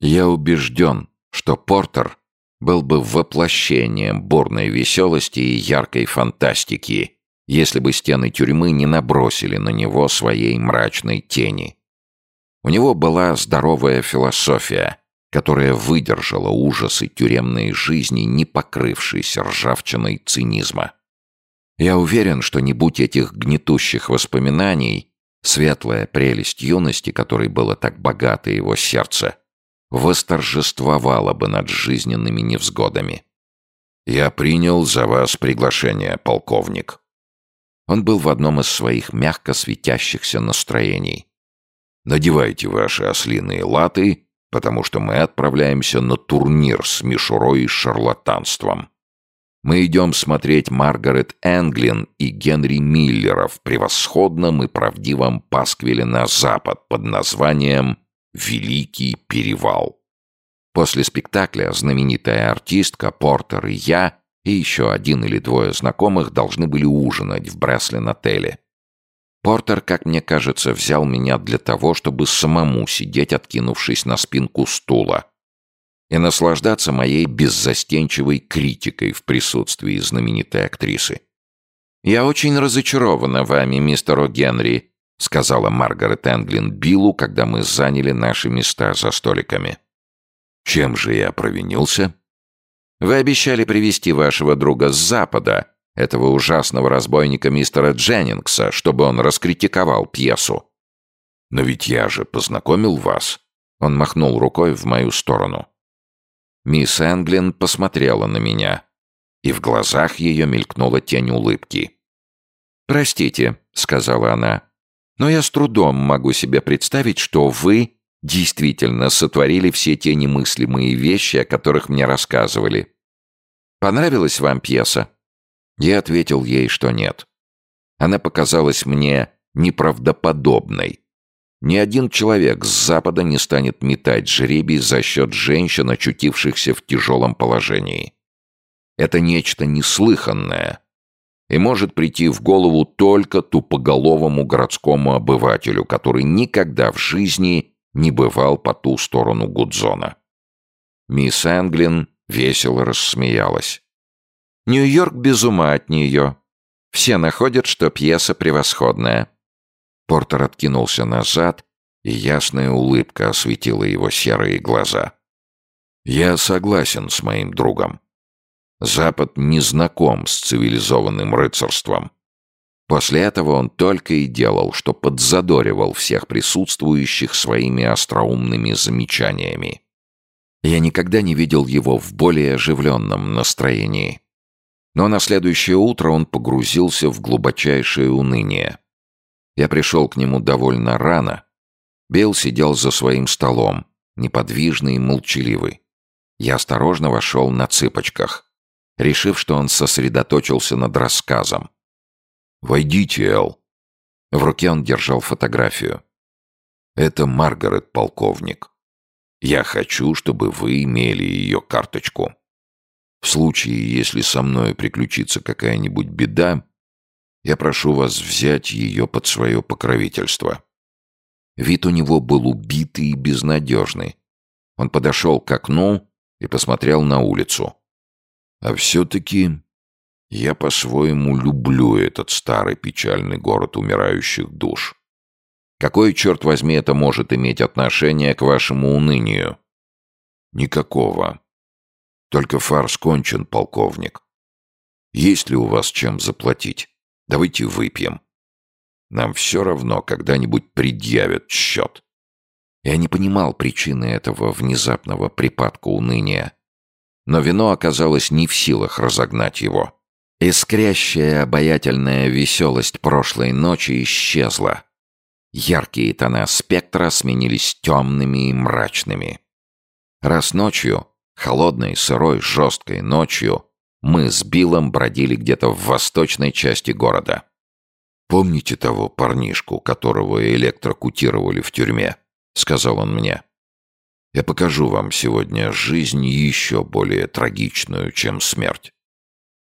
Я убежден, что Портер был бы воплощением бурной веселости и яркой фантастики, если бы стены тюрьмы не набросили на него своей мрачной тени. У него была здоровая философия, которая выдержала ужасы тюремной жизни, не покрывшись ржавчиной цинизма. Я уверен, что не будь этих гнетущих воспоминаний, светлая прелесть юности, которой было так богато его сердце, восторжествовала бы над жизненными невзгодами. «Я принял за вас приглашение, полковник». Он был в одном из своих мягко светящихся настроений. «Надевайте ваши ослиные латы, потому что мы отправляемся на турнир с мишурой и шарлатанством. Мы идем смотреть Маргарет Энглин и Генри Миллера в превосходном и правдивом пасквиле на запад под названием «Великий перевал». После спектакля знаменитая артистка Портер и я и еще один или двое знакомых должны были ужинать в Бреслин-отеле. Портер, как мне кажется, взял меня для того, чтобы самому сидеть, откинувшись на спинку стула, и наслаждаться моей беззастенчивой критикой в присутствии знаменитой актрисы. «Я очень разочарована вами, мистер О'Генри», сказала Маргарет Энглин Биллу, когда мы заняли наши места за столиками. «Чем же я провинился?» «Вы обещали привести вашего друга с Запада, этого ужасного разбойника мистера Дженнингса, чтобы он раскритиковал пьесу». «Но ведь я же познакомил вас». Он махнул рукой в мою сторону. Мисс Энглин посмотрела на меня, и в глазах ее мелькнула тень улыбки. «Простите», — сказала она, — «но я с трудом могу себе представить, что вы действительно сотворили все те немыслимые вещи, о которых мне рассказывали. Понравилась вам пьеса?» Я ответил ей, что нет. Она показалась мне неправдоподобной. Ни один человек с Запада не станет метать жребий за счет женщин, очутившихся в тяжелом положении. Это нечто неслыханное и может прийти в голову только тупоголовому городскому обывателю, который никогда в жизни не бывал по ту сторону Гудзона. Мисс Энглин весело рассмеялась. Нью-Йорк без ума от нее. Все находят, что пьеса превосходная. Портер откинулся назад, и ясная улыбка осветила его серые глаза. «Я согласен с моим другом. Запад не знаком с цивилизованным рыцарством. После этого он только и делал, что подзадоривал всех присутствующих своими остроумными замечаниями. Я никогда не видел его в более оживленном настроении. Но на следующее утро он погрузился в глубочайшее уныние. Я пришел к нему довольно рано. Билл сидел за своим столом, неподвижный и молчаливый. Я осторожно вошел на цыпочках, решив, что он сосредоточился над рассказом. «Войдите, Эл». В руке он держал фотографию. «Это Маргарет, полковник. Я хочу, чтобы вы имели ее карточку». В случае, если со мной приключится какая-нибудь беда, я прошу вас взять ее под свое покровительство». Вид у него был убитый и безнадежный. Он подошел к окну и посмотрел на улицу. «А все-таки я по-своему люблю этот старый печальный город умирающих душ. Какое, черт возьми, это может иметь отношение к вашему унынию?» «Никакого. Только фарс кончен, полковник. Есть ли у вас чем заплатить? Давайте выпьем. Нам все равно когда-нибудь предъявят счет. Я не понимал причины этого внезапного припадка уныния. Но вино оказалось не в силах разогнать его. Искрящая обаятельная веселость прошлой ночи исчезла. Яркие тона спектра сменились темными и мрачными. Раз ночью Холодной, сырой, жесткой ночью мы с Биллом бродили где-то в восточной части города. «Помните того парнишку, которого электрокутировали в тюрьме?» — сказал он мне. «Я покажу вам сегодня жизнь еще более трагичную, чем смерть».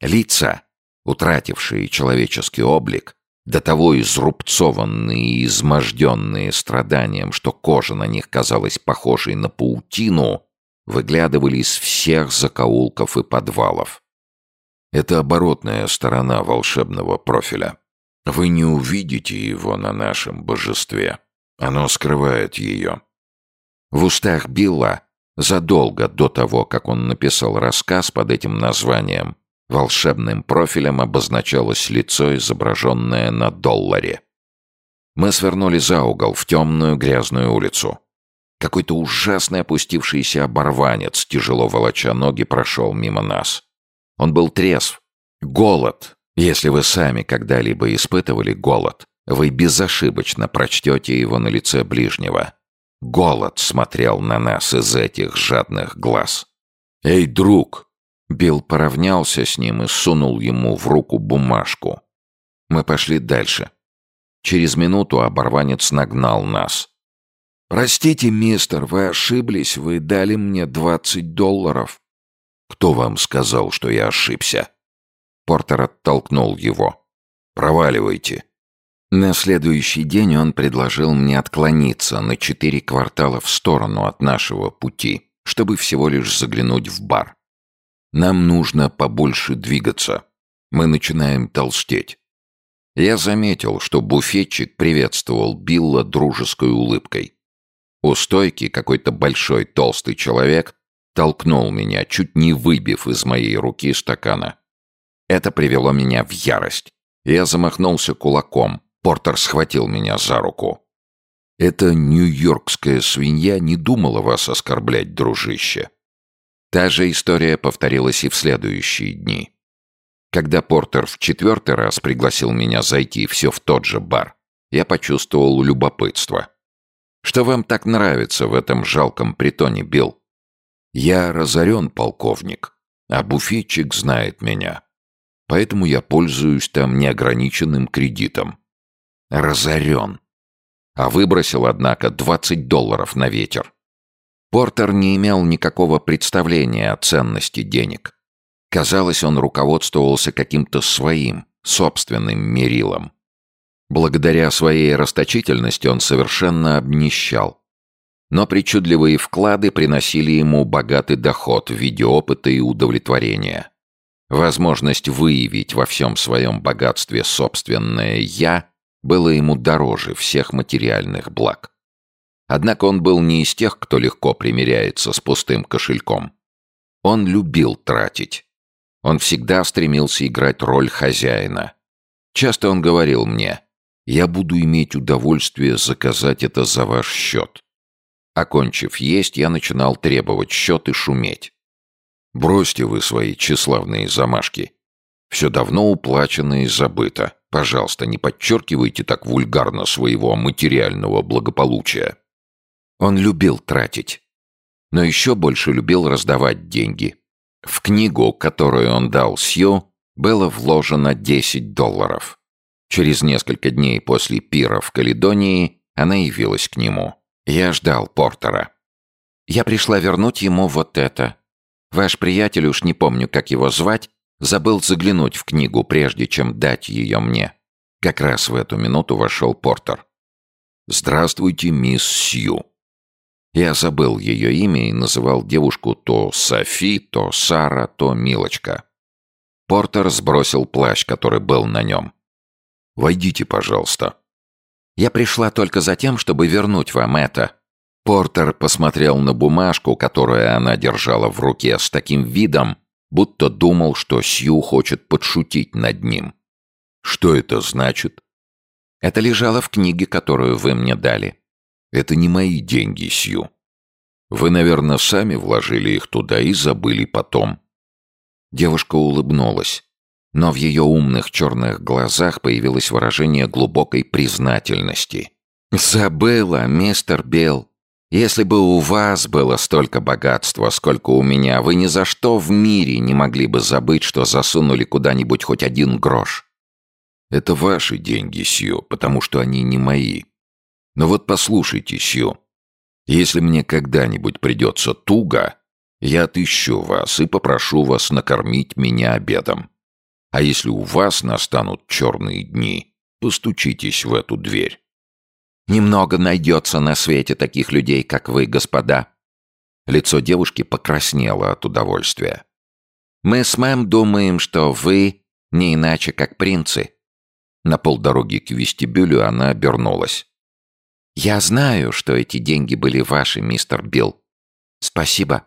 Лица, утратившие человеческий облик, до того изрубцованные и изможденные страданием, что кожа на них казалась похожей на паутину, выглядывали из всех закоулков и подвалов. Это оборотная сторона волшебного профиля. Вы не увидите его на нашем божестве. Оно скрывает ее. В устах Билла, задолго до того, как он написал рассказ под этим названием, волшебным профилем обозначалось лицо, изображенное на долларе. Мы свернули за угол в темную грязную улицу. Какой-то ужасный опустившийся оборванец, тяжело волоча ноги, прошел мимо нас. Он был трезв. Голод. Если вы сами когда-либо испытывали голод, вы безошибочно прочтете его на лице ближнего. Голод смотрел на нас из этих жадных глаз. «Эй, друг!» Билл поравнялся с ним и сунул ему в руку бумажку. Мы пошли дальше. Через минуту оборванец нагнал нас. «Простите, мистер, вы ошиблись, вы дали мне двадцать долларов». «Кто вам сказал, что я ошибся?» Портер оттолкнул его. «Проваливайте». На следующий день он предложил мне отклониться на четыре квартала в сторону от нашего пути, чтобы всего лишь заглянуть в бар. Нам нужно побольше двигаться. Мы начинаем толстеть. Я заметил, что буфетчик приветствовал Билла дружеской улыбкой. У стойки какой-то большой толстый человек толкнул меня, чуть не выбив из моей руки стакана. Это привело меня в ярость. Я замахнулся кулаком. Портер схватил меня за руку. «Эта нью-йоркская свинья не думала вас оскорблять, дружище». Та же история повторилась и в следующие дни. Когда Портер в четвертый раз пригласил меня зайти все в тот же бар, я почувствовал любопытство. «Что вам так нравится в этом жалком притоне, Билл?» Я разорен, полковник, а буфетчик знает меня. Поэтому я пользуюсь там неограниченным кредитом. Разорен. А выбросил, однако, 20 долларов на ветер. Портер не имел никакого представления о ценности денег. Казалось, он руководствовался каким-то своим, собственным мерилом. Благодаря своей расточительности он совершенно обнищал но причудливые вклады приносили ему богатый доход в виде опыта и удовлетворения. Возможность выявить во всем своем богатстве собственное «я» было ему дороже всех материальных благ. Однако он был не из тех, кто легко примиряется с пустым кошельком. Он любил тратить. Он всегда стремился играть роль хозяина. Часто он говорил мне, «Я буду иметь удовольствие заказать это за ваш счет. Окончив есть, я начинал требовать счет и шуметь. «Бросьте вы свои тщеславные замашки. Все давно уплачено и забыто. Пожалуйста, не подчеркивайте так вульгарно своего материального благополучия». Он любил тратить. Но еще больше любил раздавать деньги. В книгу, которую он дал Сью, было вложено 10 долларов. Через несколько дней после пира в Каледонии она явилась к нему. Я ждал Портера. Я пришла вернуть ему вот это. Ваш приятель, уж не помню, как его звать, забыл заглянуть в книгу, прежде чем дать ее мне. Как раз в эту минуту вошел Портер. «Здравствуйте, мисс Сью». Я забыл ее имя и называл девушку то Софи, то Сара, то Милочка. Портер сбросил плащ, который был на нем. «Войдите, пожалуйста». Я пришла только за тем, чтобы вернуть вам это». Портер посмотрел на бумажку, которую она держала в руке, с таким видом, будто думал, что Сью хочет подшутить над ним. «Что это значит?» «Это лежало в книге, которую вы мне дали». «Это не мои деньги, Сью. Вы, наверное, сами вложили их туда и забыли потом». Девушка улыбнулась но в ее умных черных глазах появилось выражение глубокой признательности. «Забыла, мистер Белл. Если бы у вас было столько богатства, сколько у меня, вы ни за что в мире не могли бы забыть, что засунули куда-нибудь хоть один грош». «Это ваши деньги, Сью, потому что они не мои. Но вот послушайте, Сью, если мне когда-нибудь придется туго, я отыщу вас и попрошу вас накормить меня обедом. А если у вас настанут черные дни, Постучитесь в эту дверь». «Немного найдется на свете таких людей, как вы, господа». Лицо девушки покраснело от удовольствия. «Мы с мэм думаем, что вы не иначе, как принцы». На полдороги к вестибюлю она обернулась. «Я знаю, что эти деньги были ваши, мистер Билл. Спасибо.